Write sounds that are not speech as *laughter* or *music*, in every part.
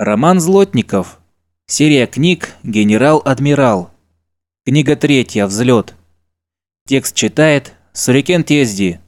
Роман Злотников. Серия книг «Генерал-адмирал». Книга третья «Взлет». Текст читает Сурикен Тезди.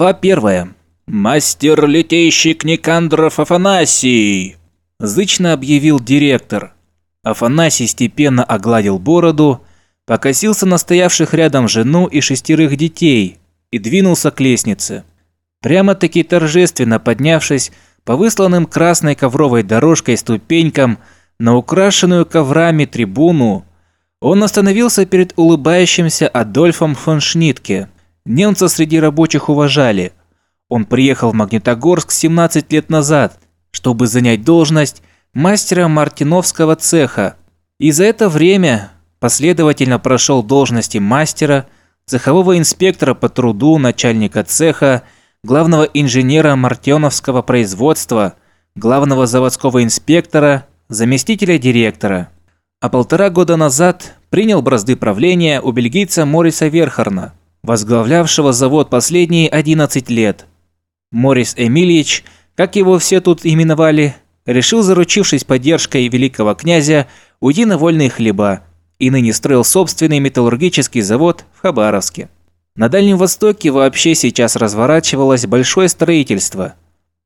Глава первая. «Мастер летейщик Никандров Афанасий!» Зычно объявил директор. Афанасий степенно огладил бороду, покосился на стоявших рядом жену и шестерых детей и двинулся к лестнице. Прямо-таки торжественно поднявшись по высланным красной ковровой дорожкой ступенькам на украшенную коврами трибуну, он остановился перед улыбающимся Адольфом фон Шнитке. Немца среди рабочих уважали. Он приехал в Магнитогорск 17 лет назад, чтобы занять должность мастера мартиновского цеха. И за это время последовательно прошел должности мастера, цехового инспектора по труду, начальника цеха, главного инженера мартеновского производства, главного заводского инспектора, заместителя директора. А полтора года назад принял бразды правления у бельгийца Мориса Верхарна, возглавлявшего завод последние 11 лет. Морис Эмильевич, как его все тут именовали, решил, заручившись поддержкой великого князя, уйти на вольные хлеба и ныне строил собственный металлургический завод в Хабаровске. На Дальнем Востоке вообще сейчас разворачивалось большое строительство.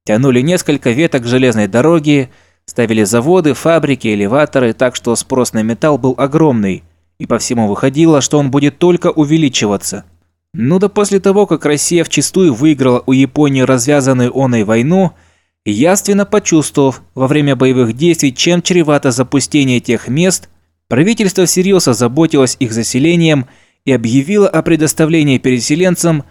Тянули несколько веток железной дороги, ставили заводы, фабрики, элеваторы, так что спрос на металл был огромный, и по всему выходило, что он будет только увеличиваться. Ну да после того, как Россия вчистую выиграла у Японии развязанную оной войну, яственно почувствовав во время боевых действий, чем чревато запустение тех мест, правительство всерьез озаботилось их заселением – и объявила о предоставлении переселенцам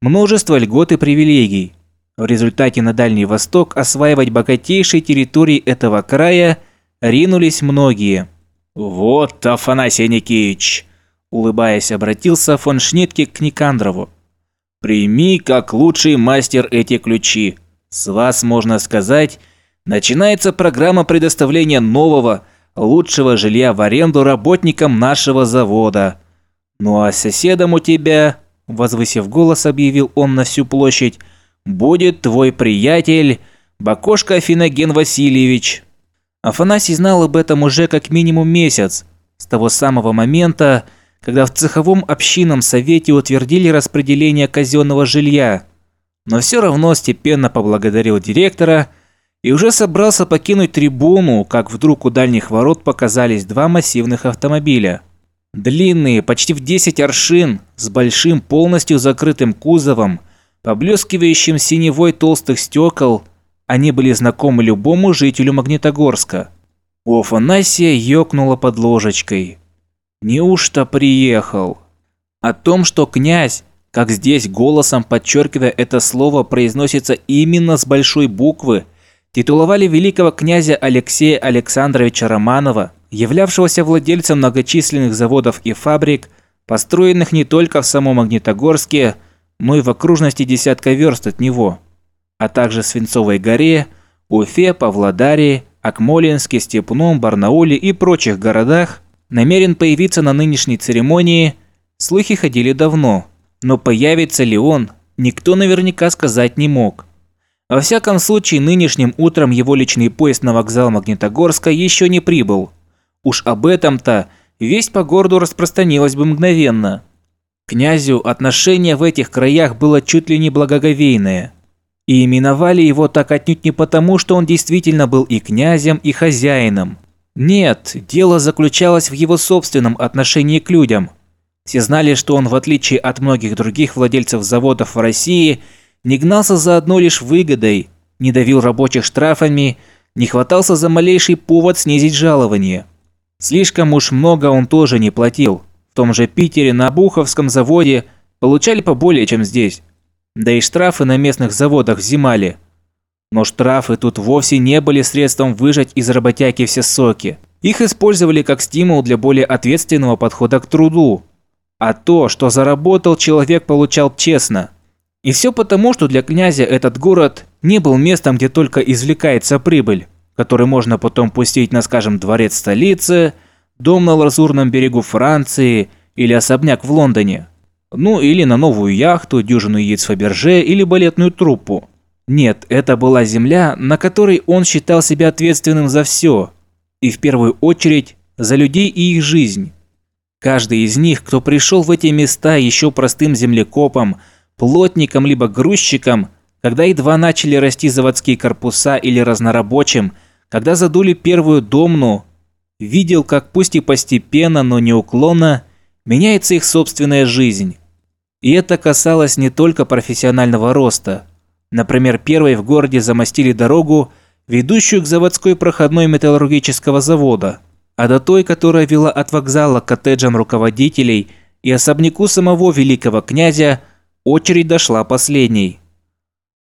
множество льгот и привилегий. В результате на Дальний Восток осваивать богатейшие территории этого края ринулись многие. «Вот, Афанасий Никитич!» – улыбаясь, обратился фон Шнитке к Никандрову. «Прими, как лучший мастер, эти ключи. С вас, можно сказать, начинается программа предоставления нового, лучшего жилья в аренду работникам нашего завода. «Ну а соседом у тебя», – возвысив голос, объявил он на всю площадь, – «будет твой приятель Бакошка Финоген Васильевич». Афанасий знал об этом уже как минимум месяц, с того самого момента, когда в цеховом общинном совете утвердили распределение казенного жилья, но все равно степенно поблагодарил директора и уже собрался покинуть трибуну, как вдруг у дальних ворот показались два массивных автомобиля. Длинные, почти в 10 аршин, с большим полностью закрытым кузовом, поблескивающим синевой толстых стекол, они были знакомы любому жителю Магнитогорска. У Афанасия ёкнуло под ложечкой. Неужто приехал? О том, что князь, как здесь голосом подчеркивая это слово, произносится именно с большой буквы, титуловали великого князя Алексея Александровича Романова, являвшегося владельцем многочисленных заводов и фабрик, построенных не только в самом Магнитогорске, но и в окружности десятка верст от него, а также Свинцовой горе, Уфе, Павлодаре, Акмолинске, Степном, Барнауле и прочих городах, намерен появиться на нынешней церемонии, слухи ходили давно, но появится ли он, никто наверняка сказать не мог. Во всяком случае, нынешним утром его личный поезд на вокзал Магнитогорска еще не прибыл, Уж об этом-то весть по городу распространилась бы мгновенно. Князю отношение в этих краях было чуть ли не благоговейное. И именовали его так отнюдь не потому, что он действительно был и князем, и хозяином. Нет, дело заключалось в его собственном отношении к людям. Все знали, что он, в отличие от многих других владельцев заводов в России, не гнался за одной лишь выгодой, не давил рабочих штрафами, не хватался за малейший повод снизить жалование. Слишком уж много он тоже не платил. В том же Питере на Буховском заводе получали поболее, чем здесь. Да и штрафы на местных заводах взимали. Но штрафы тут вовсе не были средством выжать из работяги все соки. Их использовали как стимул для более ответственного подхода к труду. А то, что заработал, человек получал честно. И все потому, что для князя этот город не был местом, где только извлекается прибыль который можно потом пустить на, скажем, дворец столицы, дом на Лазурном берегу Франции или особняк в Лондоне. Ну или на новую яхту, дюжину яиц Фаберже или балетную труппу. Нет, это была земля, на которой он считал себя ответственным за все. И в первую очередь за людей и их жизнь. Каждый из них, кто пришел в эти места еще простым землекопом, плотником либо грузчиком, когда едва начали расти заводские корпуса или разнорабочим, когда задули первую домну, видел, как пусть и постепенно, но неуклонно меняется их собственная жизнь. И это касалось не только профессионального роста. Например, первой в городе замостили дорогу, ведущую к заводской проходной металлургического завода, а до той, которая вела от вокзала к коттеджам руководителей и особняку самого великого князя, очередь дошла последней.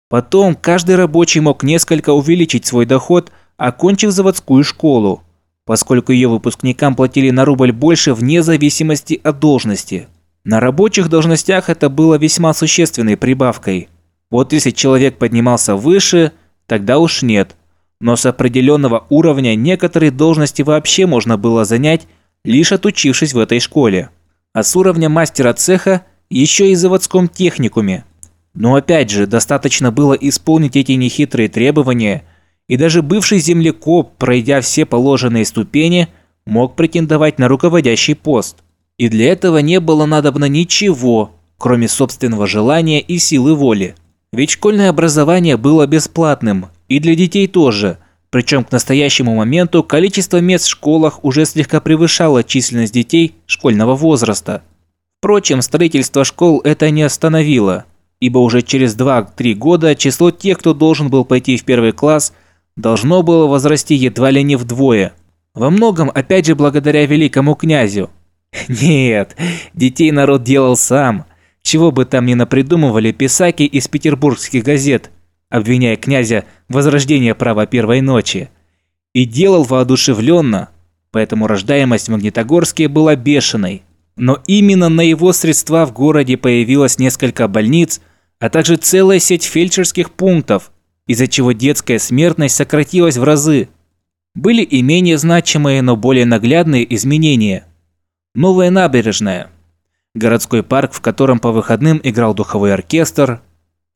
Потом каждый рабочий мог несколько увеличить свой доход, окончив заводскую школу, поскольку ее выпускникам платили на рубль больше вне зависимости от должности. На рабочих должностях это было весьма существенной прибавкой. Вот если человек поднимался выше, тогда уж нет. Но с определенного уровня некоторые должности вообще можно было занять, лишь отучившись в этой школе. А с уровня мастера цеха еще и заводском техникуме. Но опять же, достаточно было исполнить эти нехитрые требования, и даже бывший землекоп, пройдя все положенные ступени, мог претендовать на руководящий пост – и для этого не было надобно ничего, кроме собственного желания и силы воли. Ведь школьное образование было бесплатным, и для детей тоже, причем к настоящему моменту количество мест в школах уже слегка превышало численность детей школьного возраста. Впрочем, строительство школ это не остановило, ибо уже через 2-3 года число тех, кто должен был пойти в первый класс, должно было возрасти едва ли не вдвое. Во многом опять же благодаря великому князю, *laughs* Нет, детей народ делал сам. Чего бы там ни напридумывали писаки из петербургских газет, обвиняя князя в возрождении права первой ночи. И делал воодушевленно, поэтому рождаемость в Магнитогорске была бешеной. Но именно на его средства в городе появилось несколько больниц, а также целая сеть фельдшерских пунктов, из-за чего детская смертность сократилась в разы. Были и менее значимые, но более наглядные изменения – Новая набережная. Городской парк, в котором по выходным играл духовой оркестр.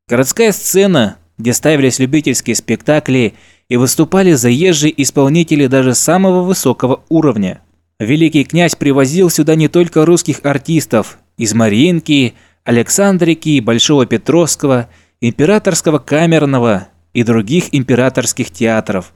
Городская сцена, где ставились любительские спектакли и выступали заезжие исполнители даже самого высокого уровня. Великий князь привозил сюда не только русских артистов из Мариинки, Александрики, Большого Петровского, Императорского камерного и других императорских театров,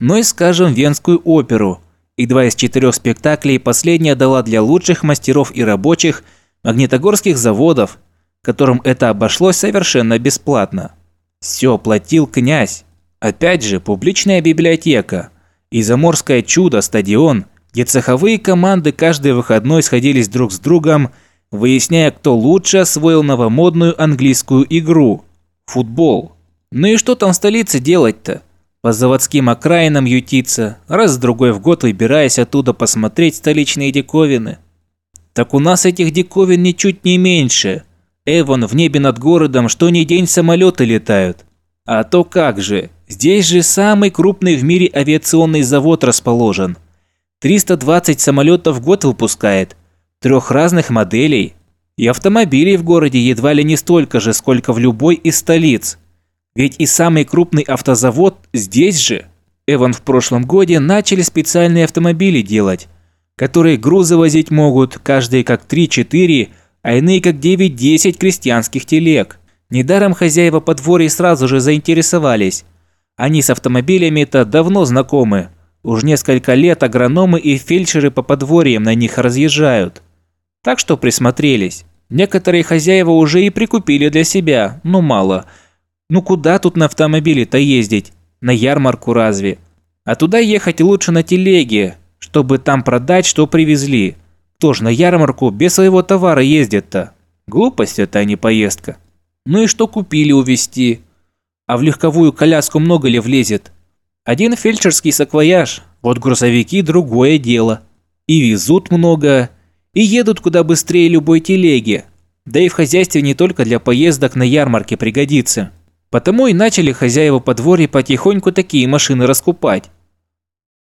но и, скажем, Венскую оперу – и два из четырех спектаклей последняя дала для лучших мастеров и рабочих магнитогорских заводов, которым это обошлось совершенно бесплатно. Все платил князь. Опять же, публичная библиотека и заморское чудо стадион, где цеховые команды каждый выходной сходились друг с другом, выясняя, кто лучше освоил новомодную английскую игру – футбол. Ну и что там в столице делать-то? По заводским окраинам ютиться, раз-другой в год выбираясь оттуда посмотреть столичные диковины. Так у нас этих диковин ничуть не меньше. Эвон в небе над городом что ни день самолеты летают. А то как же, здесь же самый крупный в мире авиационный завод расположен. 320 самолетов в год выпускает, трех разных моделей. И автомобилей в городе едва ли не столько же, сколько в любой из столиц. Ведь и самый крупный автозавод здесь же. Эван в прошлом годе начали специальные автомобили делать, которые грузы возить могут, каждые как 3-4, а иные как 9-10 крестьянских телег. Недаром хозяева подворья сразу же заинтересовались. Они с автомобилями-то давно знакомы. Уж несколько лет агрономы и фельдшеры по подворьям на них разъезжают. Так что присмотрелись. Некоторые хозяева уже и прикупили для себя, но мало – ну куда тут на автомобиле-то ездить? На ярмарку разве? А туда ехать лучше на телеге, чтобы там продать, что привезли. Кто ж на ярмарку без своего товара ездит-то? Глупость это, а не поездка. Ну и что купили увезти? А в легковую коляску много ли влезет? Один фельдшерский саквояж, вот грузовики другое дело. И везут много, и едут куда быстрее любой телеги. Да и в хозяйстве не только для поездок на ярмарке пригодится. Потому и начали хозяева подворья потихоньку такие машины раскупать.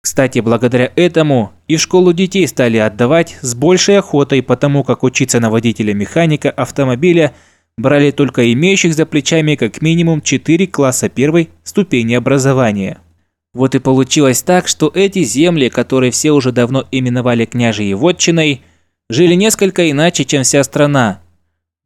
Кстати, благодаря этому и школу детей стали отдавать с большей охотой, потому как учиться на водителя-механика автомобиля брали только имеющих за плечами как минимум 4 класса первой ступени образования. Вот и получилось так, что эти земли, которые все уже давно именовали княжьей вотчиной, жили несколько иначе, чем вся страна.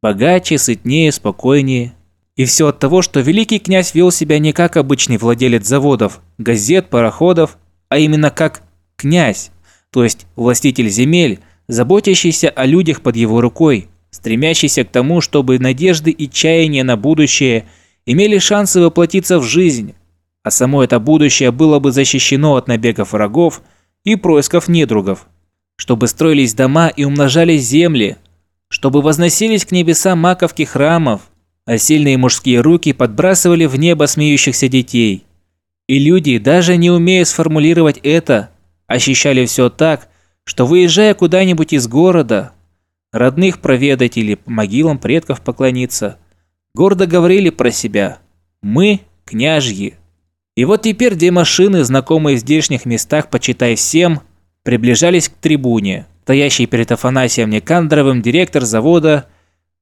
Богаче, сытнее, спокойнее. И все от того, что великий князь вел себя не как обычный владелец заводов, газет, пароходов, а именно как князь, то есть властитель земель, заботящийся о людях под его рукой, стремящийся к тому, чтобы надежды и чаяния на будущее имели шансы воплотиться в жизнь, а само это будущее было бы защищено от набегов врагов и происков недругов, чтобы строились дома и умножались земли, чтобы возносились к небесам маковки храмов, а сильные мужские руки подбрасывали в небо смеющихся детей. И люди, даже не умея сформулировать это, ощущали все так, что выезжая куда-нибудь из города, родных проведать или могилам предков поклониться, гордо говорили про себя «Мы – княжьи». И вот теперь две машины, знакомые в здешних местах, почитай всем, приближались к трибуне. Стоящий перед Афанасием Никандровым директор завода,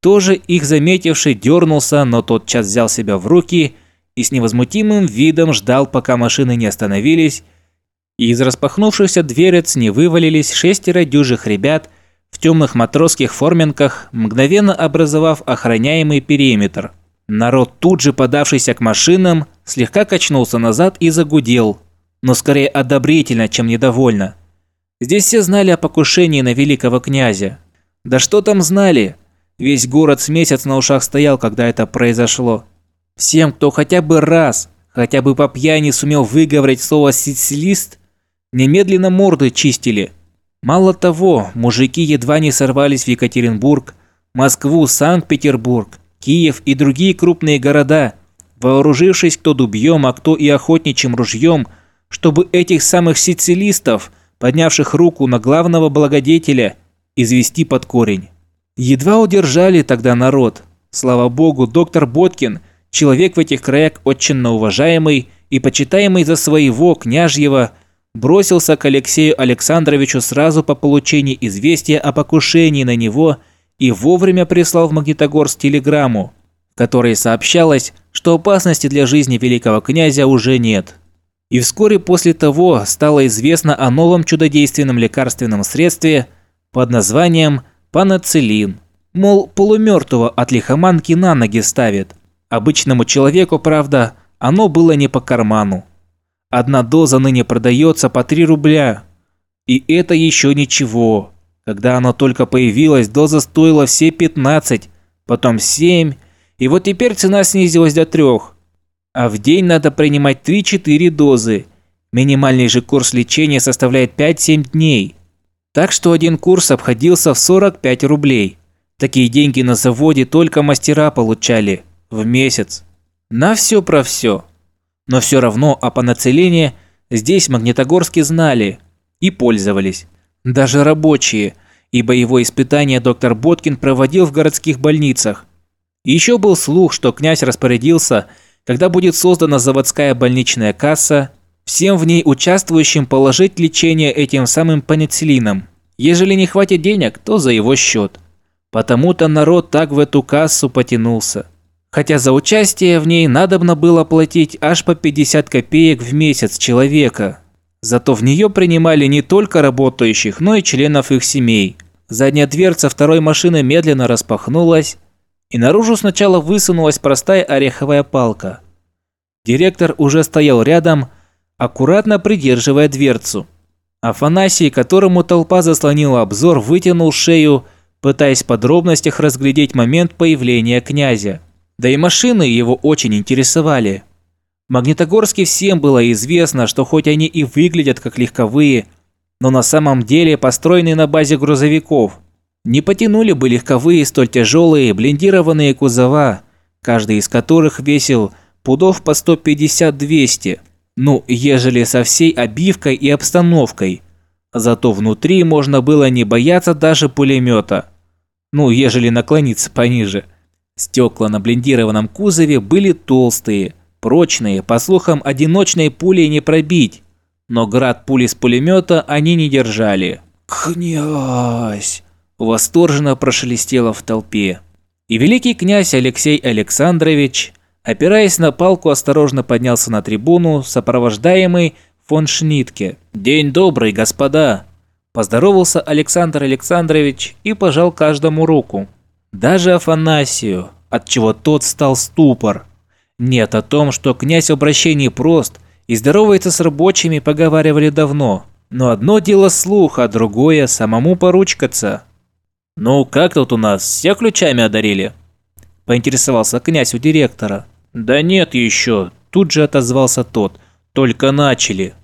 тоже их заметивший, дернулся, но тотчас взял себя в руки и с невозмутимым видом ждал, пока машины не остановились, и из распахнувшихся дверец не вывалились шестеро дюжих ребят в темных матросских форменках, мгновенно образовав охраняемый периметр – Народ, тут же подавшийся к машинам, слегка качнулся назад и загудел, но скорее одобрительно, чем недовольно. Здесь все знали о покушении на великого князя. Да что там знали? Весь город с месяц на ушах стоял, когда это произошло. Всем, кто хотя бы раз, хотя бы по пьяни сумел выговорить слово «сицилист», немедленно морды чистили. Мало того, мужики едва не сорвались в Екатеринбург, Москву, Санкт-Петербург, Киев и другие крупные города, вооружившись кто дубьем, а кто и охотничьим ружьем, чтобы этих самых сицилистов, поднявших руку на главного благодетеля, извести под корень. Едва удержали тогда народ. Слава богу, доктор Боткин, человек в этих краях очень уважаемый и почитаемый за своего княжьего, бросился к Алексею Александровичу сразу по получении известия о покушении на него – и вовремя прислал в Магнитогорск телеграмму, в которой сообщалось, что опасности для жизни великого князя уже нет. И вскоре после того стало известно о новом чудодейственном лекарственном средстве под названием панацилин. Мол, полумертвого от лихоманки на ноги ставит. Обычному человеку, правда, оно было не по карману. Одна доза ныне продается по 3 рубля. И это еще ничего. Когда оно только появилось, доза стоила все 15, потом 7, и вот теперь цена снизилась до 3. А в день надо принимать 3-4 дозы. Минимальный же курс лечения составляет 5-7 дней. Так что один курс обходился в 45 рублей. Такие деньги на заводе только мастера получали в месяц. На все про все. Но все равно о панацелении здесь Магнитогорске знали и пользовались. Даже рабочие, ибо его испытания доктор Боткин проводил в городских больницах. еще был слух, что князь распорядился, когда будет создана заводская больничная касса, всем в ней участвующим положить лечение этим самым пенициллином. Ежели не хватит денег, то за его счет. Потому-то народ так в эту кассу потянулся. Хотя за участие в ней надобно было платить аж по 50 копеек в месяц человека. Зато в нее принимали не только работающих, но и членов их семей. Задняя дверца второй машины медленно распахнулась, и наружу сначала высунулась простая ореховая палка. Директор уже стоял рядом, аккуратно придерживая дверцу. Афанасий, которому толпа заслонила обзор, вытянул шею, пытаясь в подробностях разглядеть момент появления князя. Да и машины его очень интересовали. Магнитогорске всем было известно, что хоть они и выглядят как легковые, но на самом деле построены на базе грузовиков. Не потянули бы легковые столь тяжелые блиндированные кузова, каждый из которых весил пудов по 150-200, ну, ежели со всей обивкой и обстановкой. Зато внутри можно было не бояться даже пулемета. Ну, ежели наклониться пониже. Стекла на блиндированном кузове были толстые – Прочные, по слухам, одиночной пулей не пробить, но град пули с пулемета они не держали. «Князь!» – восторженно прошелестело в толпе. И великий князь Алексей Александрович, опираясь на палку, осторожно поднялся на трибуну, сопровождаемый фон Шнитке. «День добрый, господа!» Поздоровался Александр Александрович и пожал каждому руку. Даже Афанасию, от чего тот стал ступор. Нет, о том, что князь в обращении прост и здоровается с рабочими, поговаривали давно. Но одно дело слух, а другое – самому поручкаться. «Ну, как тут у нас, все ключами одарили?» – поинтересовался князь у директора. «Да нет еще», – тут же отозвался тот. «Только начали».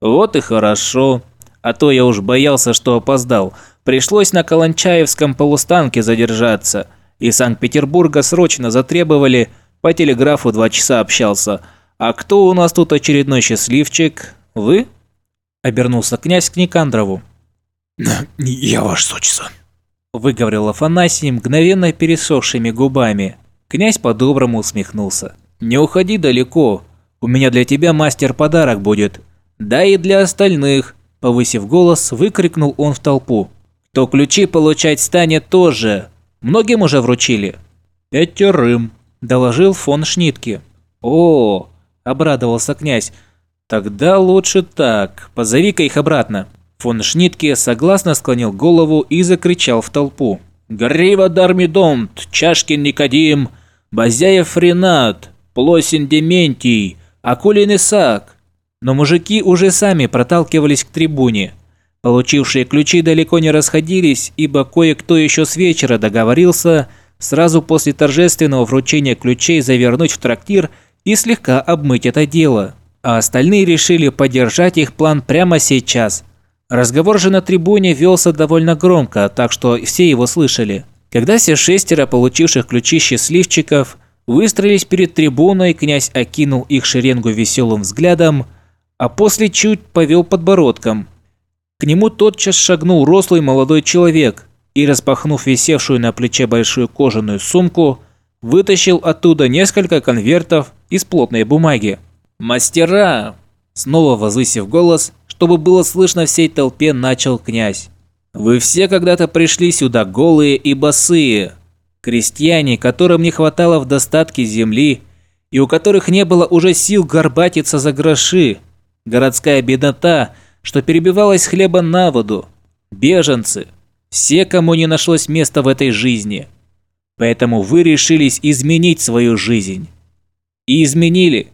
«Вот и хорошо. А то я уж боялся, что опоздал. Пришлось на Каланчаевском полустанке задержаться. И Санкт-Петербурга срочно затребовали, по телеграфу два часа общался. А кто у нас тут очередной счастливчик? Вы?» Обернулся князь к Никандрову. «Я ваш сочество», – выговорил Афанасий мгновенно пересохшими губами. Князь по-доброму усмехнулся. «Не уходи далеко. У меня для тебя мастер подарок будет. Да и для остальных», – повысив голос, выкрикнул он в толпу. «Кто ключи получать станет тоже. Многим уже вручили?» «Пятерым», – доложил фон Шнитке. «О!» – обрадовался князь. «Тогда лучше так. Позови-ка их обратно». Фон Шнитке согласно склонил голову и закричал в толпу. «Грива Дармидонт, Чашкин Никодим, Базяев Ренат, Плосин Дементий, Акулин Исаак». Но мужики уже сами проталкивались к трибуне. Получившие ключи далеко не расходились, ибо кое-кто еще с вечера договорился сразу после торжественного вручения ключей завернуть в трактир и слегка обмыть это дело. А остальные решили поддержать их план прямо сейчас – Разговор же на трибуне велся довольно громко, так что все его слышали. Когда все шестеро получивших ключи счастливчиков выстроились перед трибуной, князь окинул их шеренгу веселым взглядом, а после чуть повел подбородком. К нему тотчас шагнул рослый молодой человек и, распахнув висевшую на плече большую кожаную сумку, вытащил оттуда несколько конвертов из плотной бумаги. «Мастера!» Снова возвысив голос, чтобы было слышно всей толпе, начал князь. «Вы все когда-то пришли сюда голые и босые. Крестьяне, которым не хватало в достатке земли, и у которых не было уже сил горбатиться за гроши. Городская беднота, что перебивалась хлеба на воду. Беженцы. Все, кому не нашлось места в этой жизни. Поэтому вы решились изменить свою жизнь. И изменили.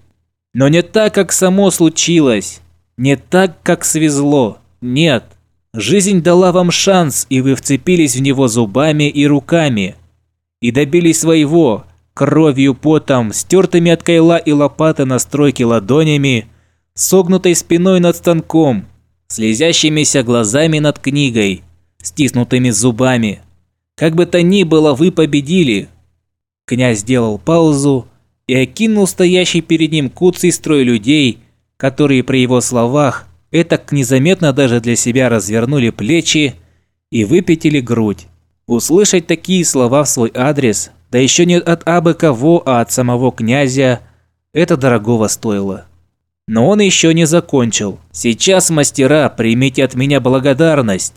Но не так, как само случилось. Не так, как свезло. Нет. Жизнь дала вам шанс, и вы вцепились в него зубами и руками. И добились своего, кровью, потом, стертыми от кайла и лопаты на стройке ладонями, согнутой спиной над станком, слезящимися глазами над книгой, стиснутыми зубами. Как бы то ни было, вы победили. Князь сделал паузу и окинул стоящий перед ним куцый строй людей, которые при его словах этак незаметно даже для себя развернули плечи и выпятили грудь. Услышать такие слова в свой адрес, да еще не от абы кого, а от самого князя, это дорогого стоило. Но он еще не закончил. Сейчас, мастера, примите от меня благодарность.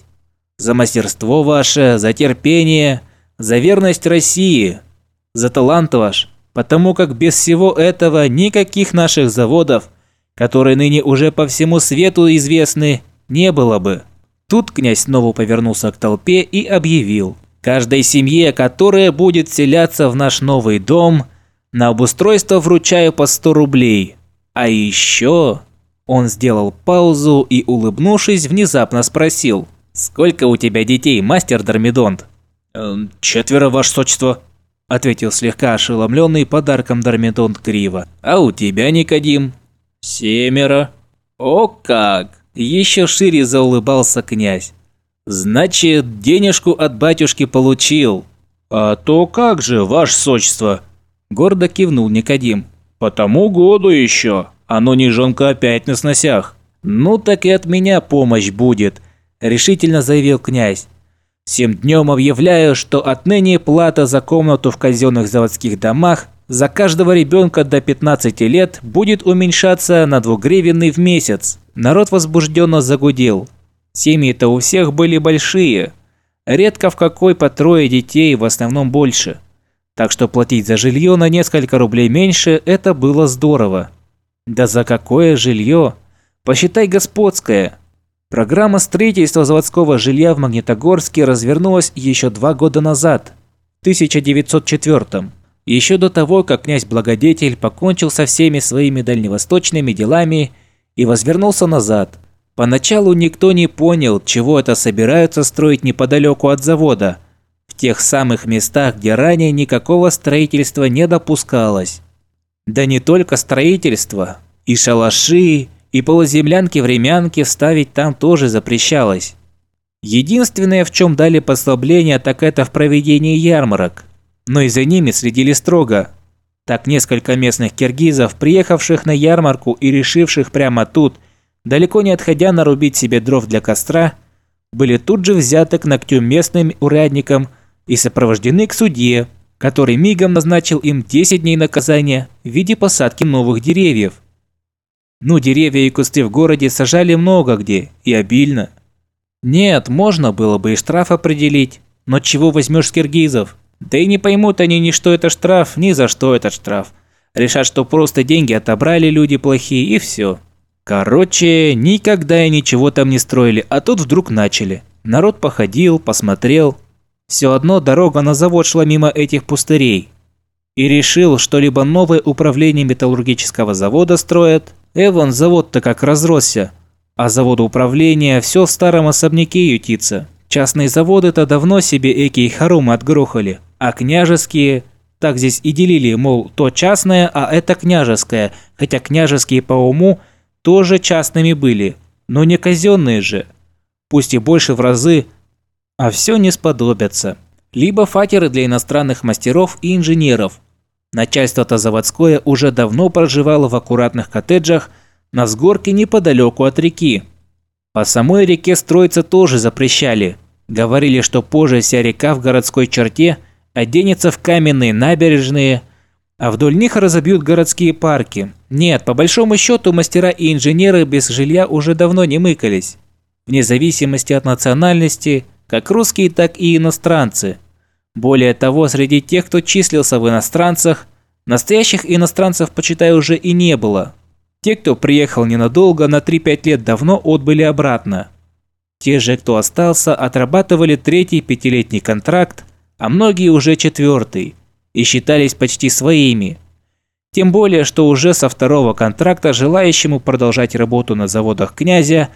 За мастерство ваше, за терпение, за верность России, за талант ваш, потому как без всего этого никаких наших заводов которые ныне уже по всему свету известны, не было бы. Тут князь снова повернулся к толпе и объявил. Каждой семье, которая будет селяться в наш новый дом, на обустройство вручаю по 100 рублей. А еще... Он сделал паузу и, улыбнувшись, внезапно спросил. «Сколько у тебя детей, мастер Дармидонт?» «Эм, «Четверо, ваше сочество», – ответил слегка ошеломленный подарком Дармидонт криво. «А у тебя, Никодим?» «Семеро». «О как!» – еще шире заулыбался князь. «Значит, денежку от батюшки получил». «А то как же, ваше сочество?» – гордо кивнул Никодим. «По тому году еще. Оно не жонка опять на сносях». «Ну так и от меня помощь будет», – решительно заявил князь. «Всем днем объявляю, что отныне плата за комнату в казенных заводских домах за каждого ребенка до 15 лет будет уменьшаться на двугривенный в месяц. Народ возбужденно загудел. Семьи-то у всех были большие. Редко в какой по трое детей, в основном больше. Так что платить за жилье на несколько рублей меньше – это было здорово. Да за какое жилье? Посчитай господское. Программа строительства заводского жилья в Магнитогорске развернулась еще два года назад – 1904 еще до того, как князь-благодетель покончил со всеми своими дальневосточными делами и возвернулся назад. Поначалу никто не понял, чего это собираются строить неподалеку от завода, в тех самых местах, где ранее никакого строительства не допускалось. Да не только строительство, и шалаши, и полуземлянки-времянки ставить там тоже запрещалось. Единственное, в чем дали послабление, так это в проведении ярмарок но и за ними следили строго. Так несколько местных киргизов, приехавших на ярмарку и решивших прямо тут, далеко не отходя нарубить себе дров для костра, были тут же взяты к ногтю местным урядникам и сопровождены к судье, который мигом назначил им 10 дней наказания в виде посадки новых деревьев. Ну, деревья и кусты в городе сажали много где и обильно. Нет, можно было бы и штраф определить, но чего возьмешь с киргизов? Да и не поймут они ни что это штраф, ни за что этот штраф. Решат, что просто деньги отобрали люди плохие и все. Короче, никогда и ничего там не строили, а тут вдруг начали. Народ походил, посмотрел. Все одно дорога на завод шла мимо этих пустырей. И решил, что либо новое управление металлургического завода строят, Эван завод-то как разросся, а заводу управления все в старом особняке ютится. Частные заводы-то давно себе эки хорумы отгрохали, а княжеские так здесь и делили, мол, то частное, а это княжеское, хотя княжеские по уму тоже частными были, но не казенные же. Пусть и больше в разы, а все не сподобятся. Либо фатеры для иностранных мастеров и инженеров. Начальство-то заводское уже давно проживало в аккуратных коттеджах на взгорке неподалеку от реки. По самой реке строиться тоже запрещали. Говорили, что позже вся река в городской черте – оденется в каменные набережные, а вдоль них разобьют городские парки. Нет, по большому счету мастера и инженеры без жилья уже давно не мыкались. Вне зависимости от национальности, как русские, так и иностранцы. Более того, среди тех, кто числился в иностранцах, настоящих иностранцев, почитай, уже и не было. Те, кто приехал ненадолго, на 3-5 лет давно отбыли обратно. Те же, кто остался, отрабатывали третий пятилетний контракт, а многие уже четвертый, и считались почти своими. Тем более, что уже со второго контракта желающему продолжать работу на заводах князя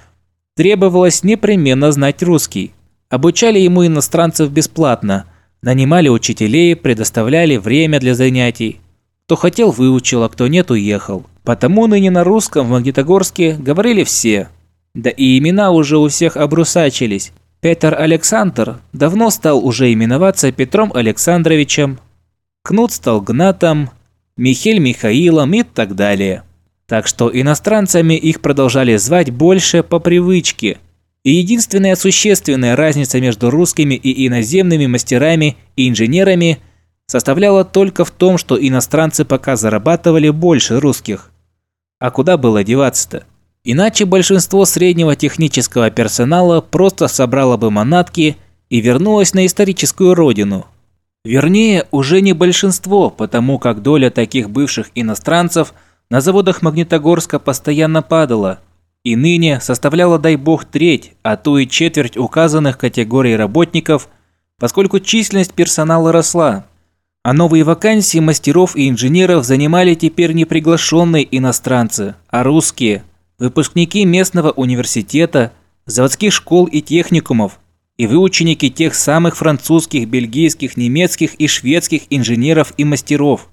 требовалось непременно знать русский. Обучали ему иностранцев бесплатно, нанимали учителей, предоставляли время для занятий. Кто хотел, выучил, а кто нет, уехал. Потому ныне на русском в Магнитогорске говорили все. Да и имена уже у всех обрусачились. Петр Александр давно стал уже именоваться Петром Александровичем, Кнут стал Гнатом, Михель Михаилом и так далее. Так что иностранцами их продолжали звать больше по привычке. И единственная существенная разница между русскими и иноземными мастерами и инженерами составляла только в том, что иностранцы пока зарабатывали больше русских. А куда было деваться-то? Иначе большинство среднего технического персонала просто собрало бы манатки и вернулось на историческую родину. Вернее, уже не большинство, потому как доля таких бывших иностранцев на заводах Магнитогорска постоянно падала, и ныне составляла, дай бог, треть, а то и четверть указанных категорий работников, поскольку численность персонала росла. А новые вакансии мастеров и инженеров занимали теперь не приглашенные иностранцы, а русские – выпускники местного университета, заводских школ и техникумов и выученики тех самых французских, бельгийских, немецких и шведских инженеров и мастеров.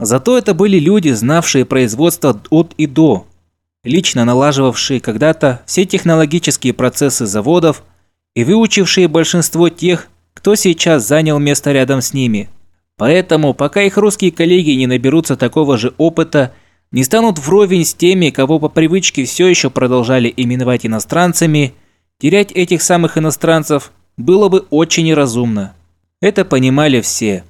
Зато это были люди, знавшие производство от и до, лично налаживавшие когда-то все технологические процессы заводов и выучившие большинство тех, кто сейчас занял место рядом с ними. Поэтому, пока их русские коллеги не наберутся такого же опыта – не станут вровень с теми, кого по привычке все еще продолжали именовать иностранцами, терять этих самых иностранцев было бы очень неразумно. Это понимали все.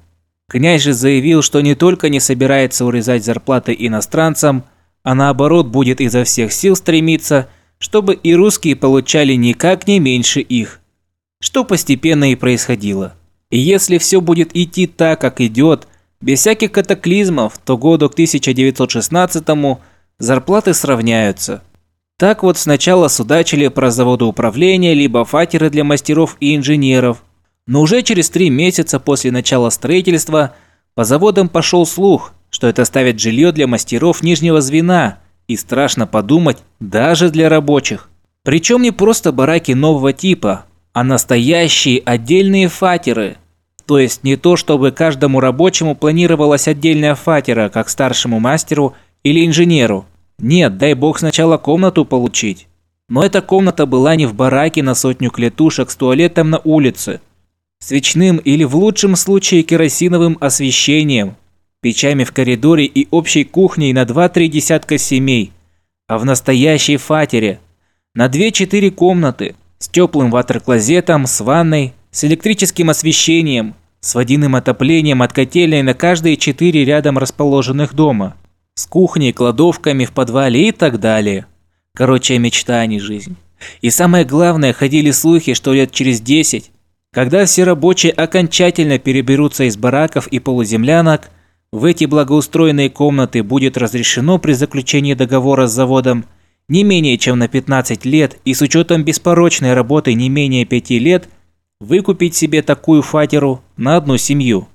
Князь же заявил, что не только не собирается урезать зарплаты иностранцам, а наоборот будет изо всех сил стремиться, чтобы и русские получали никак не меньше их. Что постепенно и происходило. И если все будет идти так, как идет – без всяких катаклизмов, то году к 1916-му зарплаты сравняются. Так вот сначала судачили про заводы управления, либо фатеры для мастеров и инженеров. Но уже через три месяца после начала строительства по заводам пошел слух, что это ставит жилье для мастеров нижнего звена, и страшно подумать, даже для рабочих. Причем не просто бараки нового типа, а настоящие отдельные фатеры. То есть не то, чтобы каждому рабочему планировалась отдельная фатера, как старшему мастеру или инженеру. Нет, дай бог сначала комнату получить. Но эта комната была не в бараке на сотню клетушек с туалетом на улице, свечным или в лучшем случае керосиновым освещением, печами в коридоре и общей кухней на 2-3 десятка семей, а в настоящей фатере, на 2-4 комнаты, с теплым ватер-клозетом, с ванной, с электрическим освещением, с водяным отоплением от котельной на каждые четыре рядом расположенных дома, с кухней, кладовками в подвале и так далее. Короче, мечта, а не жизнь. И самое главное, ходили слухи, что лет через 10, когда все рабочие окончательно переберутся из бараков и полуземлянок, в эти благоустроенные комнаты будет разрешено при заключении договора с заводом не менее чем на 15 лет и с учетом беспорочной работы не менее 5 лет выкупить себе такую фатеру на одну семью.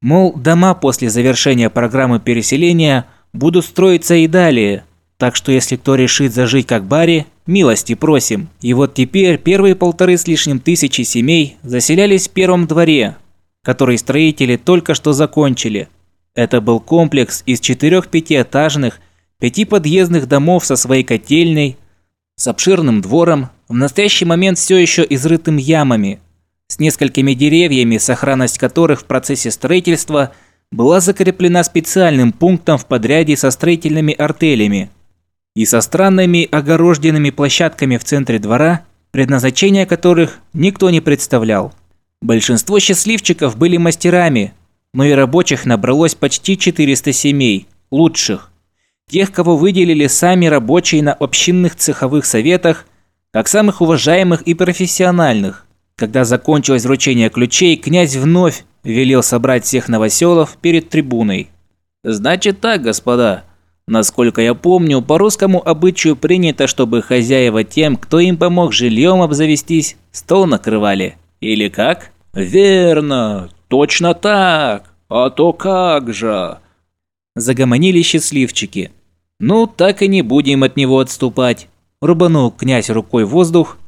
Мол, дома после завершения программы переселения будут строиться и далее, так что если кто решит зажить как Барри, милости просим. И вот теперь первые полторы с лишним тысячи семей заселялись в первом дворе, который строители только что закончили – это был комплекс из четырех пятиэтажных, пятиподъездных домов со своей котельной, с обширным двором, в настоящий момент все еще изрытым ямами, с несколькими деревьями, сохранность которых в процессе строительства была закреплена специальным пунктом в подряде со строительными артелями и со странными огорожденными площадками в центре двора, предназначение которых никто не представлял. Большинство счастливчиков были мастерами – но и рабочих набралось почти 400 семей, лучших. Тех, кого выделили сами рабочие на общинных цеховых советах, как самых уважаемых и профессиональных. Когда закончилось вручение ключей, князь вновь велел собрать всех новоселов перед трибуной. «Значит так, господа. Насколько я помню, по русскому обычаю принято, чтобы хозяева тем, кто им помог жильем обзавестись, стол накрывали. Или как?» «Верно. «Точно так! А то как же!» Загомонили счастливчики. «Ну, так и не будем от него отступать», – рубанул князь рукой воздух.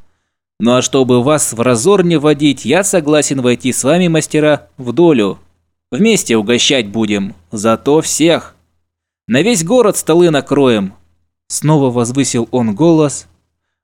«Ну а чтобы вас в разор не водить, я согласен войти с вами, мастера, в долю. Вместе угощать будем, зато всех. На весь город столы накроем». Снова возвысил он голос.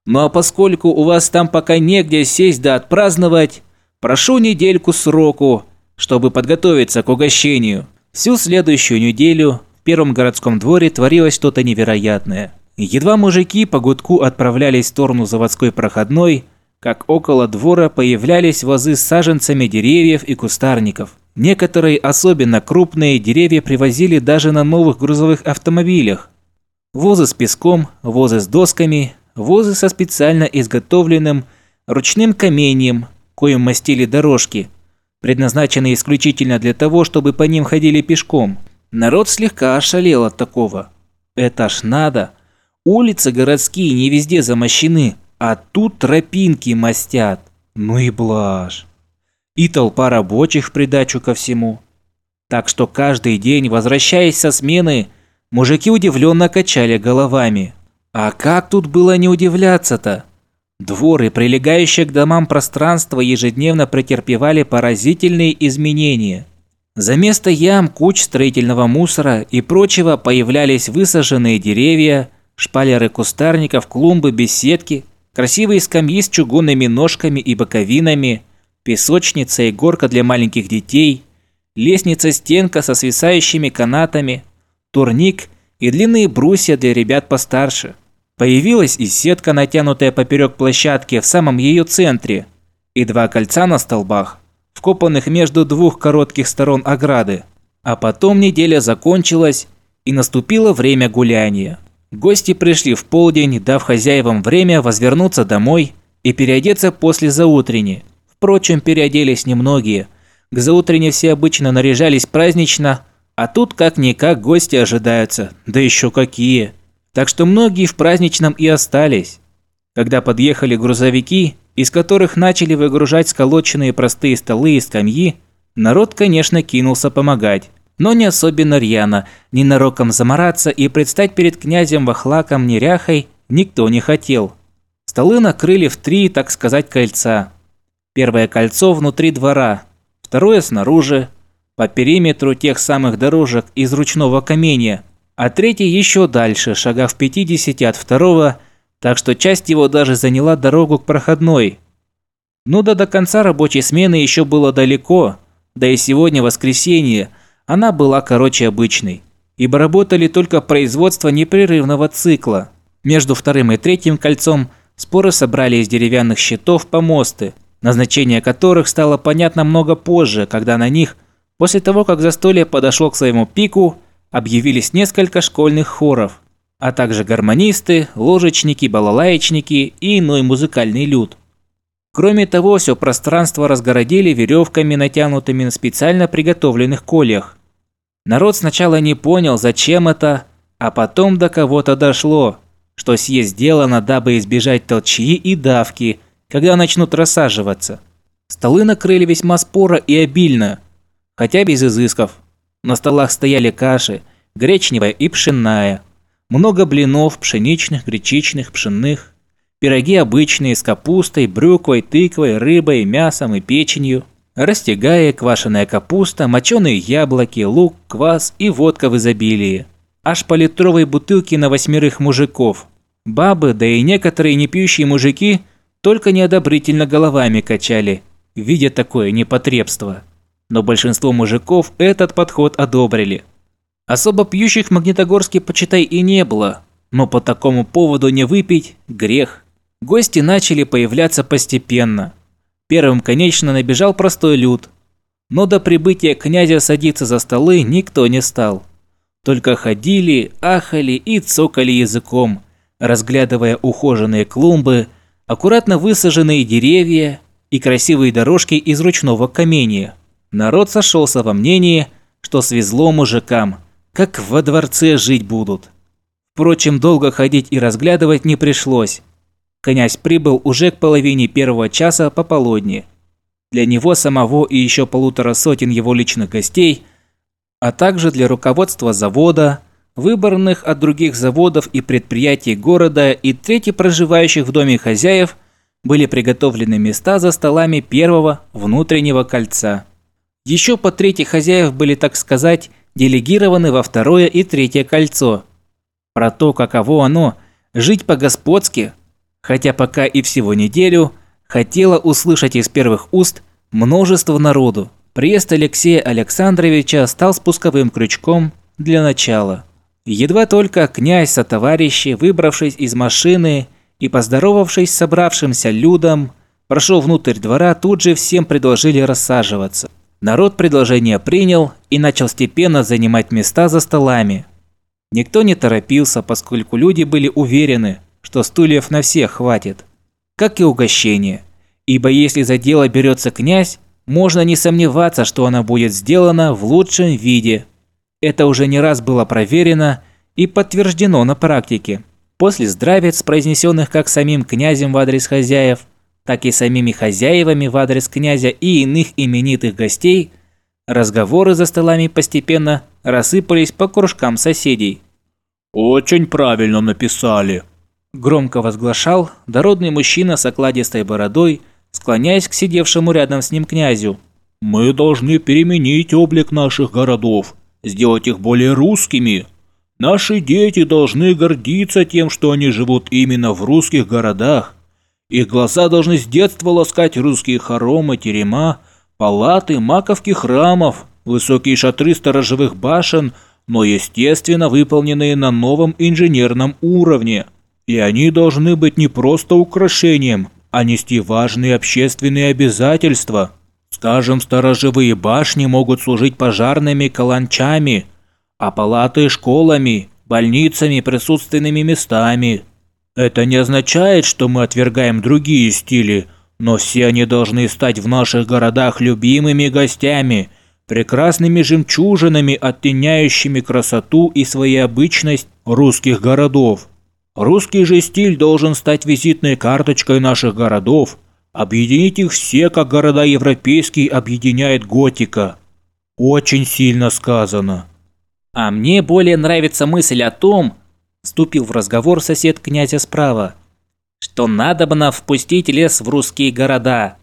«Ну а поскольку у вас там пока негде сесть да отпраздновать, прошу недельку сроку, чтобы подготовиться к угощению. Всю следующую неделю в первом городском дворе творилось что-то невероятное. Едва мужики по гудку отправлялись в сторону заводской проходной, как около двора появлялись возы с саженцами деревьев и кустарников. Некоторые особенно крупные деревья привозили даже на новых грузовых автомобилях. Возы с песком, возы с досками, возы со специально изготовленным ручным каменьем, коим мастили дорожки – предназначенные исключительно для того, чтобы по ним ходили пешком. Народ слегка ошалел от такого. Это ж надо. Улицы городские не везде замощены, а тут тропинки мастят. Ну и блажь. И толпа рабочих в придачу ко всему. Так что каждый день, возвращаясь со смены, мужики удивленно качали головами. А как тут было не удивляться-то? Двор и прилегающее к домам пространство ежедневно претерпевали поразительные изменения. За место ям, куч строительного мусора и прочего появлялись высаженные деревья, шпалеры кустарников, клумбы, беседки, красивые скамьи с чугунными ножками и боковинами, песочница и горка для маленьких детей, лестница-стенка со свисающими канатами, турник и длинные брусья для ребят постарше – Появилась и сетка, натянутая поперек площадки в самом ее центре, и два кольца на столбах, вкопанных между двух коротких сторон ограды. А потом неделя закончилась, и наступило время гуляния. Гости пришли в полдень, дав хозяевам время возвернуться домой и переодеться после заутренни. Впрочем, переоделись немногие. К заутренне все обычно наряжались празднично, а тут как-никак гости ожидаются, да еще какие. Так что многие в праздничном и остались. Когда подъехали грузовики, из которых начали выгружать сколоченные простые столы и скамьи, народ, конечно, кинулся помогать. Но не особенно рьяно, ненароком замораться и предстать перед князем Вахлаком неряхой никто не хотел. Столы накрыли в три, так сказать, кольца. Первое кольцо внутри двора, второе снаружи, по периметру тех самых дорожек из ручного камня, а третий еще дальше, шагах в 50 от второго, так что часть его даже заняла дорогу к проходной. Ну да до конца рабочей смены еще было далеко, да и сегодня воскресенье, она была короче обычной, ибо работали только производство непрерывного цикла. Между вторым и третьим кольцом споры собрали из деревянных щитов помосты, назначение которых стало понятно много позже, когда на них, после того, как застолье подошло к своему пику, объявились несколько школьных хоров, а также гармонисты, ложечники, балалаечники и иной музыкальный люд. Кроме того, все пространство разгородили веревками, натянутыми на специально приготовленных кольях. Народ сначала не понял, зачем это, а потом до кого-то дошло, что сие сделано, дабы избежать толчьи и давки, когда начнут рассаживаться. Столы накрыли весьма споро и обильно, хотя без изысков. На столах стояли каши, гречневая и пшенная, много блинов, пшеничных, гречичных, пшенных, пироги обычные с капустой, брюквой, тыквой, рыбой, мясом и печенью, растягая, квашеная капуста, моченые яблоки, лук, квас и водка в изобилии. Аж по литровой бутылке на восьмерых мужиков. Бабы, да и некоторые непьющие мужики только неодобрительно головами качали, видя такое непотребство но большинство мужиков этот подход одобрили. Особо пьющих в Магнитогорске, почитай, и не было, но по такому поводу не выпить – грех. Гости начали появляться постепенно. Первым, конечно, набежал простой люд. Но до прибытия князя садиться за столы никто не стал. Только ходили, ахали и цокали языком, разглядывая ухоженные клумбы, аккуратно высаженные деревья и красивые дорожки из ручного каменья. Народ сошелся во мнении, что свезло мужикам, как во дворце жить будут. Впрочем, долго ходить и разглядывать не пришлось. Князь прибыл уже к половине первого часа пополудни. Для него самого и еще полутора сотен его личных гостей, а также для руководства завода, выбранных от других заводов и предприятий города и трети проживающих в доме хозяев, были приготовлены места за столами первого внутреннего кольца. Еще по трети хозяев были, так сказать, делегированы во второе и третье кольцо. Про то, каково оно, жить по-господски, хотя пока и всего неделю, хотела услышать из первых уст множество народу. Приезд Алексея Александровича стал спусковым крючком для начала. Едва только князь со товарищи, выбравшись из машины и поздоровавшись с собравшимся людом, прошел внутрь двора, тут же всем предложили рассаживаться. Народ предложение принял и начал степенно занимать места за столами. Никто не торопился, поскольку люди были уверены, что стульев на всех хватит. Как и угощение. Ибо если за дело берется князь, можно не сомневаться, что оно будет сделано в лучшем виде. Это уже не раз было проверено и подтверждено на практике. После здравец, произнесенных как самим князем в адрес хозяев, так и самими хозяевами в адрес князя и иных именитых гостей, разговоры за столами постепенно рассыпались по кружкам соседей. «Очень правильно написали», – громко возглашал дородный мужчина с окладистой бородой, склоняясь к сидевшему рядом с ним князю. «Мы должны переменить облик наших городов, сделать их более русскими. Наши дети должны гордиться тем, что они живут именно в русских городах, их глаза должны с детства ласкать русские хоромы, терема, палаты, маковки храмов, высокие шатры сторожевых башен, но, естественно, выполненные на новом инженерном уровне. И они должны быть не просто украшением, а нести важные общественные обязательства. Скажем, сторожевые башни могут служить пожарными каланчами, а палаты – школами, больницами, присутственными местами – это не означает, что мы отвергаем другие стили, но все они должны стать в наших городах любимыми гостями, прекрасными жемчужинами, оттеняющими красоту и своеобычность русских городов. Русский же стиль должен стать визитной карточкой наших городов, Объединить их все, как города европейские объединяет готика. Очень сильно сказано. А мне более нравится мысль о том, вступил в разговор сосед князя справа, что надо бы нам впустить лес в русские города.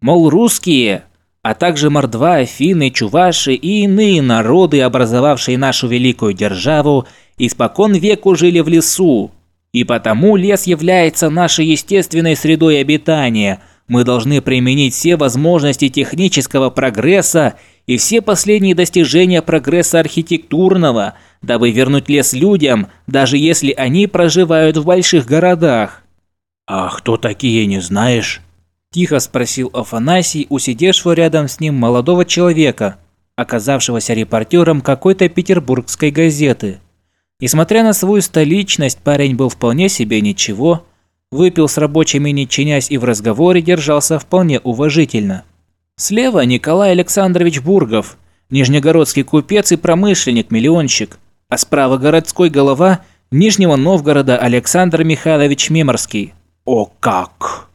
Мол, русские, а также мордва, финны, чуваши и иные народы, образовавшие нашу великую державу, испокон веку жили в лесу. И потому лес является нашей естественной средой обитания. Мы должны применить все возможности технического прогресса и все последние достижения прогресса архитектурного, дабы вернуть лес людям, даже если они проживают в больших городах. «А кто такие, не знаешь?» Тихо спросил Афанасий у сидевшего рядом с ним молодого человека, оказавшегося репортером какой-то петербургской газеты. Несмотря на свою столичность, парень был вполне себе ничего, выпил с рабочими не чинясь и в разговоре держался вполне уважительно. Слева Николай Александрович Бургов, нижнегородский купец и промышленник-миллионщик, а справа городской голова Нижнего Новгорода Александр Михайлович Меморский. О как!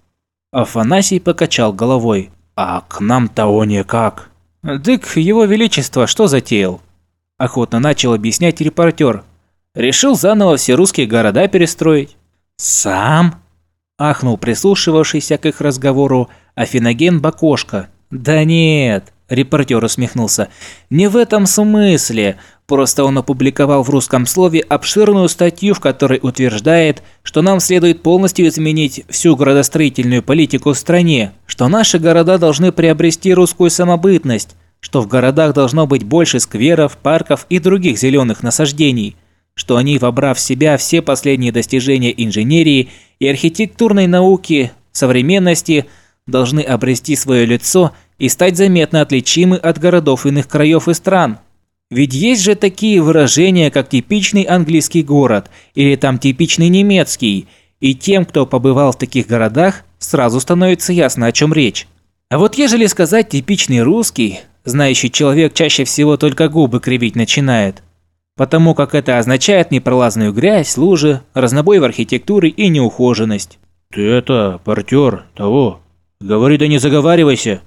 Афанасий покачал головой. А к нам того никак. Дык, его величество, что затеял? Охотно начал объяснять репортер. Решил заново все русские города перестроить. Сам? Ахнул прислушивавшийся к их разговору Афиноген Бакошка. «Да нет», – репортер усмехнулся, – «не в этом смысле. Просто он опубликовал в русском слове обширную статью, в которой утверждает, что нам следует полностью изменить всю градостроительную политику в стране, что наши города должны приобрести русскую самобытность, что в городах должно быть больше скверов, парков и других зеленых насаждений, что они, вобрав в себя все последние достижения инженерии и архитектурной науки, современности – должны обрести свое лицо и стать заметно отличимы от городов иных краев и стран. Ведь есть же такие выражения, как типичный английский город или там типичный немецкий, и тем, кто побывал в таких городах, сразу становится ясно, о чем речь. А вот ежели сказать типичный русский, знающий человек чаще всего только губы кривить начинает, потому как это означает непролазную грязь, лужи, разнобой в архитектуре и неухоженность. «Ты это, портер, того, Говори да не заговаривайся.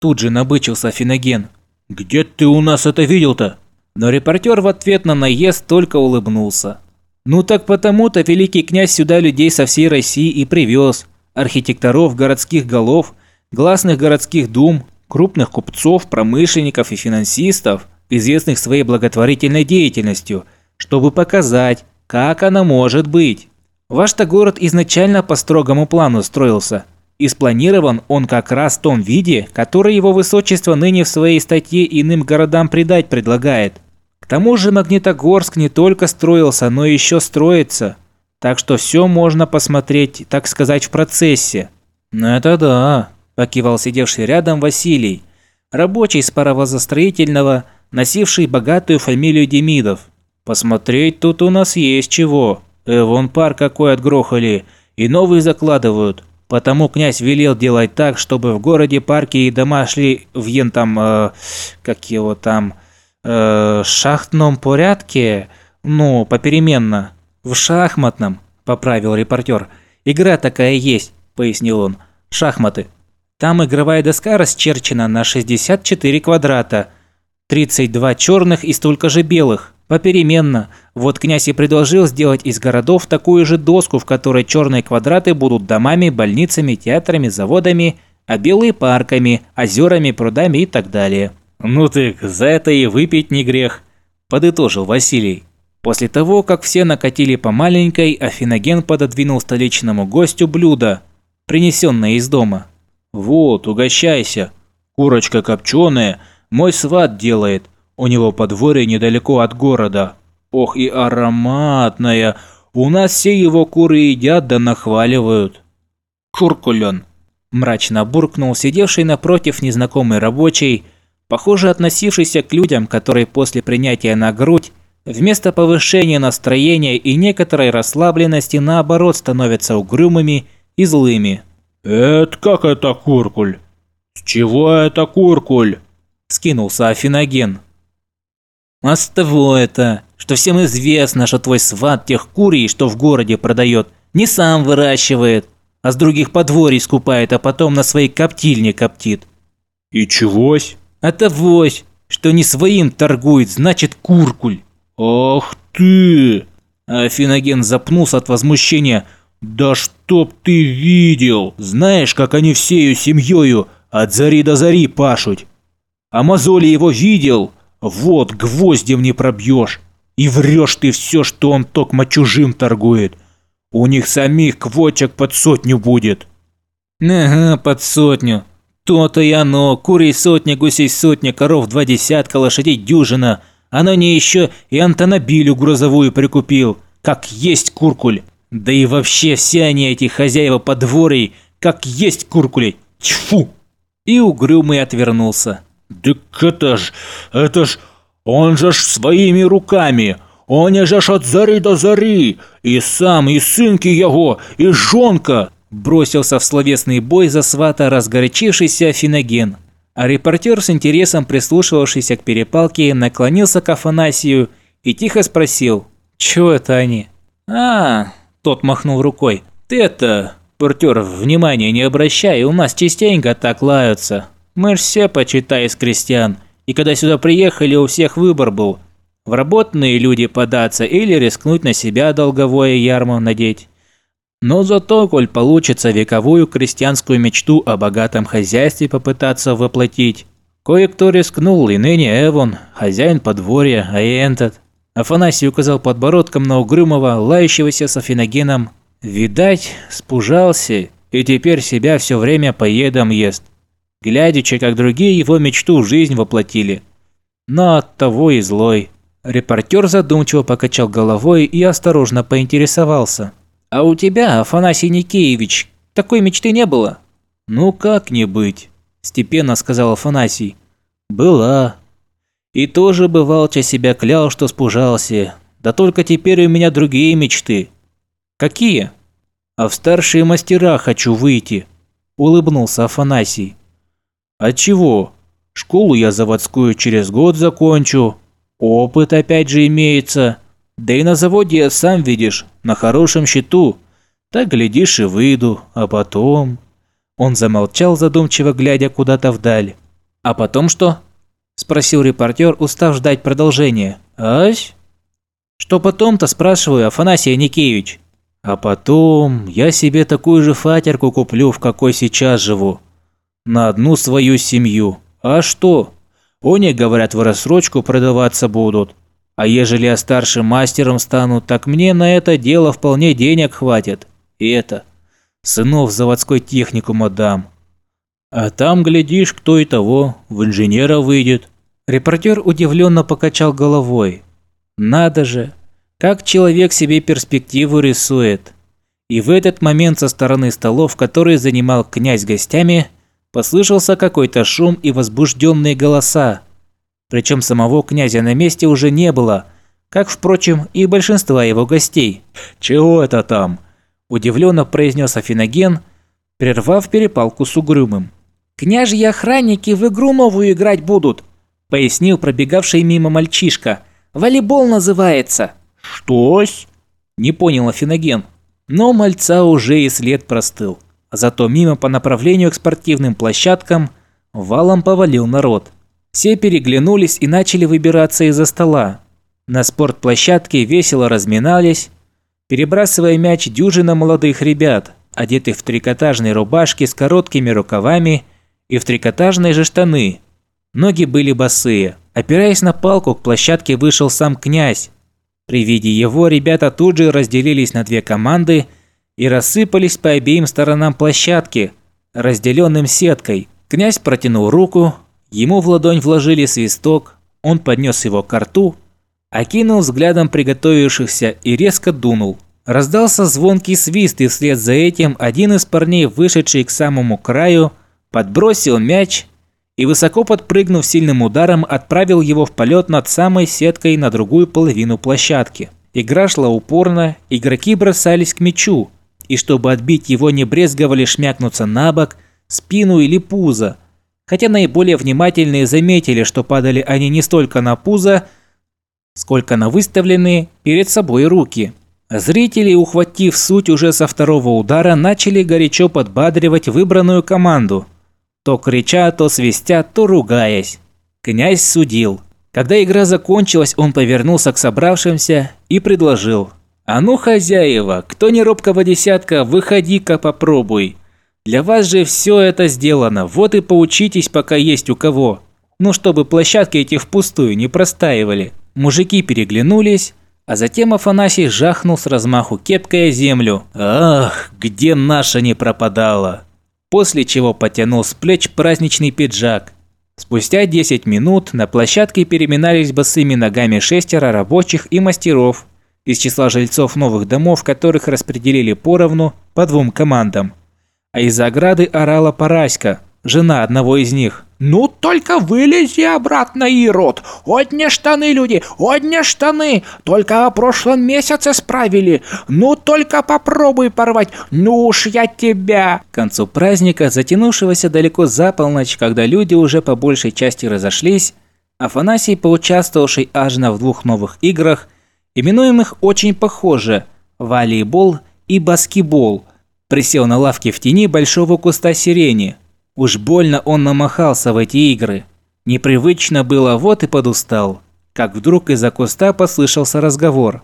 Тут же набычился Финоген. Где ты у нас это видел-то? Но репортер в ответ на наезд только улыбнулся. Ну так потому-то великий князь сюда людей со всей России и привез. Архитекторов городских голов, гласных городских дум, крупных купцов, промышленников и финансистов, известных своей благотворительной деятельностью, чтобы показать, как она может быть. Ваш-то город изначально по строгому плану строился – и спланирован он как раз в том виде, который его высочество ныне в своей статье иным городам придать предлагает. К тому же Магнитогорск не только строился, но еще строится. Так что все можно посмотреть, так сказать, в процессе. Ну это да, покивал сидевший рядом Василий, рабочий с паровозостроительного, носивший богатую фамилию Демидов. Посмотреть тут у нас есть чего. Э, вон пар какой отгрохали, и новый закладывают. Потому князь велел делать так, чтобы в городе парки и дома шли в ен там, э, как его там, э, шахтном порядке, ну, попеременно. В шахматном, поправил репортер. Игра такая есть, пояснил он. Шахматы. Там игровая доска расчерчена на 64 квадрата, 32 черных и столько же белых. Попеременно. Вот князь и предложил сделать из городов такую же доску, в которой черные квадраты будут домами, больницами, театрами, заводами, а белые парками, озерами, прудами и так далее. «Ну так, за это и выпить не грех», – подытожил Василий. После того, как все накатили по маленькой, Афиноген пододвинул столичному гостю блюдо, принесенное из дома. «Вот, угощайся. Курочка копченая, мой сват делает. У него подворье недалеко от города. Ох и ароматная. У нас все его куры едят да нахваливают. Куркулен. Мрачно буркнул сидевший напротив незнакомый рабочий, похоже относившийся к людям, которые после принятия на грудь вместо повышения настроения и некоторой расслабленности наоборот становятся угрюмыми и злыми. «Это как это куркуль? С чего это куркуль?» – скинулся Афиноген. А с того это, что всем известно, что твой сват тех курей, что в городе продает, не сам выращивает, а с других подворий скупает, а потом на своей коптильне коптит. И чегось? А тогось, что не своим торгует, значит куркуль. Ах ты! Афиноген запнулся от возмущения. Да чтоб ты видел! Знаешь, как они всею семьёю от зари до зари пашут. А мозоли его видел? Вот, гвоздем не пробьешь. И врешь ты все, что он токмо чужим торгует. У них самих квочек под сотню будет. Ага, под сотню. То-то и оно. Курей сотня, гусей сотня, коров два десятка, лошадей дюжина. Оно не еще и антонобилю грузовую прикупил. Как есть куркуль. Да и вообще все они, эти хозяева подворий, как есть куркули. Тьфу! И угрюмый отвернулся. «Так это ж, это ж, он же ж своими руками, он же ж от зари до зари, и сам, и сынки его, и жонка!» Бросился в словесный бой за свата разгорячившийся Финоген. А репортер с интересом прислушивавшийся к перепалке наклонился к Афанасию и тихо спросил «Чего это они?» «А, тот махнул рукой. «Ты это, портер, внимания не обращай, у нас частенько так лаются. Мы ж все, почитай, из крестьян. И когда сюда приехали, у всех выбор был. В работные люди податься или рискнуть на себя долговое ярмо надеть. Но зато, коль получится вековую крестьянскую мечту о богатом хозяйстве попытаться воплотить, кое-кто рискнул, и ныне Эвон, хозяин подворья, а и этот. Афанасий указал подбородком на угрюмого, лающегося с афиногеном. Видать, спужался, и теперь себя все время поедом ест глядячи, как другие его мечту в жизнь воплотили. Но от того и злой. Репортер задумчиво покачал головой и осторожно поинтересовался. «А у тебя, Афанасий Никеевич, такой мечты не было?» «Ну как не быть?» – степенно сказал Афанасий. «Была. И тоже бывалча себя клял, что спужался. Да только теперь у меня другие мечты». «Какие?» «А в старшие мастера хочу выйти», – улыбнулся Афанасий. А чего? Школу я заводскую через год закончу. Опыт опять же имеется. Да и на заводе я сам видишь, на хорошем счету. Так глядишь и выйду, а потом... Он замолчал, задумчиво глядя куда-то вдаль. «А потом что?» – спросил репортер, устав ждать продолжения. «Ась?» «Что потом-то, спрашиваю, Афанасий Никеевич?» «А потом я себе такую же фатерку куплю, в какой сейчас живу на одну свою семью. А что? Они, говорят, в рассрочку продаваться будут. А ежели я старшим мастером стану, так мне на это дело вполне денег хватит. И это, сынов заводской техникум отдам. А там, глядишь, кто и того, в инженера выйдет. Репортер удивленно покачал головой. Надо же, как человек себе перспективу рисует. И в этот момент со стороны столов, которые занимал князь гостями, Послышался какой-то шум и возбужденные голоса. Причем самого князя на месте уже не было, как, впрочем, и большинства его гостей. «Чего это там?» – удивленно произнес Афиноген, прервав перепалку с угрюмым. «Княжьи охранники в игру новую играть будут», – пояснил пробегавший мимо мальчишка. «Волейбол называется». «Штось?» – не понял Афиноген. Но мальца уже и след простыл. Зато мимо по направлению к спортивным площадкам валом повалил народ. Все переглянулись и начали выбираться из-за стола. На спортплощадке весело разминались, перебрасывая мяч дюжина молодых ребят, одетых в трикотажные рубашки с короткими рукавами и в трикотажные же штаны. Ноги были босые. Опираясь на палку, к площадке вышел сам князь. При виде его ребята тут же разделились на две команды – и рассыпались по обеим сторонам площадки, разделенным сеткой. Князь протянул руку, ему в ладонь вложили свисток, он поднес его к рту, окинул взглядом приготовившихся и резко дунул. Раздался звонкий свист, и вслед за этим один из парней, вышедший к самому краю, подбросил мяч и, высоко подпрыгнув сильным ударом, отправил его в полет над самой сеткой на другую половину площадки. Игра шла упорно, игроки бросались к мячу, и чтобы отбить его не брезговали шмякнуться на бок, спину или пузо, хотя наиболее внимательные заметили, что падали они не столько на пузо, сколько на выставленные перед собой руки. Зрители, ухватив суть уже со второго удара, начали горячо подбадривать выбранную команду. То крича, то свистя, то ругаясь. Князь судил. Когда игра закончилась, он повернулся к собравшимся и предложил. «А ну, хозяева, кто не робкого десятка, выходи-ка попробуй. Для вас же все это сделано, вот и поучитесь, пока есть у кого. Ну, чтобы площадки эти впустую не простаивали». Мужики переглянулись, а затем Афанасий жахнул с размаху кепкой землю. «Ах, где наша не пропадала!» После чего потянул с плеч праздничный пиджак. Спустя 10 минут на площадке переминались босыми ногами шестеро рабочих и мастеров из числа жильцов новых домов, которых распределили поровну по двум командам. А из-за ограды орала Параська, жена одного из них. «Ну только вылези обратно, Ирод! Одни штаны, люди, одни штаны! Только о прошлом месяце справили! Ну только попробуй порвать! Ну уж я тебя!» К концу праздника, затянувшегося далеко за полночь, когда люди уже по большей части разошлись, Афанасий, поучаствовавший аж на в двух новых играх, именуемых очень похоже – волейбол и баскетбол, присел на лавке в тени большого куста сирени – Уж больно он намахался в эти игры. Непривычно было, вот и подустал. Как вдруг из-за куста послышался разговор.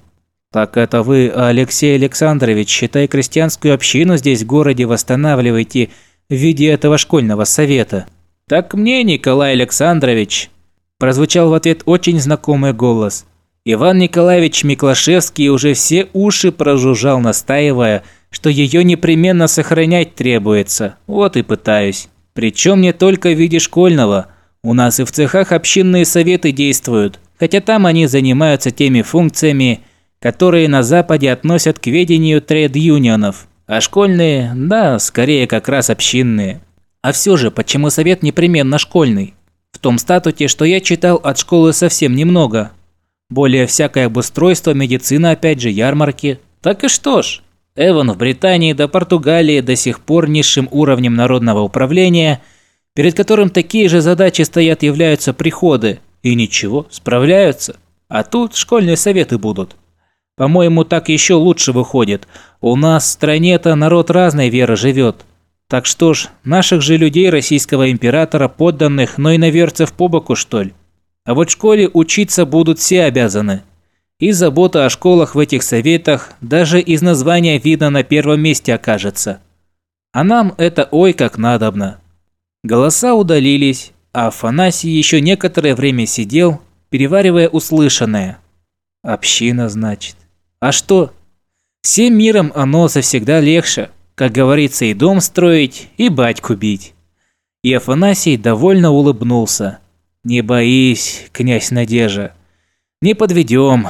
«Так это вы, Алексей Александрович, считай, крестьянскую общину здесь в городе восстанавливаете в виде этого школьного совета?» «Так мне, Николай Александрович!» Прозвучал в ответ очень знакомый голос. Иван Николаевич Миклашевский уже все уши прожужжал, настаивая, что ее непременно сохранять требуется. Вот и пытаюсь. Причем не только в виде школьного. У нас и в цехах общинные советы действуют, хотя там они занимаются теми функциями, которые на Западе относят к ведению трейд-юнионов. А школьные, да, скорее как раз общинные. А все же, почему совет непременно школьный? В том статуте, что я читал от школы совсем немного. Более всякое обустройство, медицина, опять же, ярмарки. Так и что ж, Эван в Британии до Португалии до сих пор низшим уровнем народного управления, перед которым такие же задачи стоят являются приходы. И ничего, справляются. А тут школьные советы будут. По-моему, так еще лучше выходит. У нас в стране-то народ разной веры живет. Так что ж, наших же людей российского императора, подданных, но и наверцев по боку, что ли? А вот в школе учиться будут все обязаны. И забота о школах в этих советах даже из названия видно на первом месте окажется. А нам это ой как надобно. Голоса удалились, а Афанасий еще некоторое время сидел, переваривая услышанное. Община, значит. А что? Всем миром оно завсегда легче, как говорится, и дом строить, и батьку бить. И Афанасий довольно улыбнулся. «Не боись, князь Надежа, не подведем,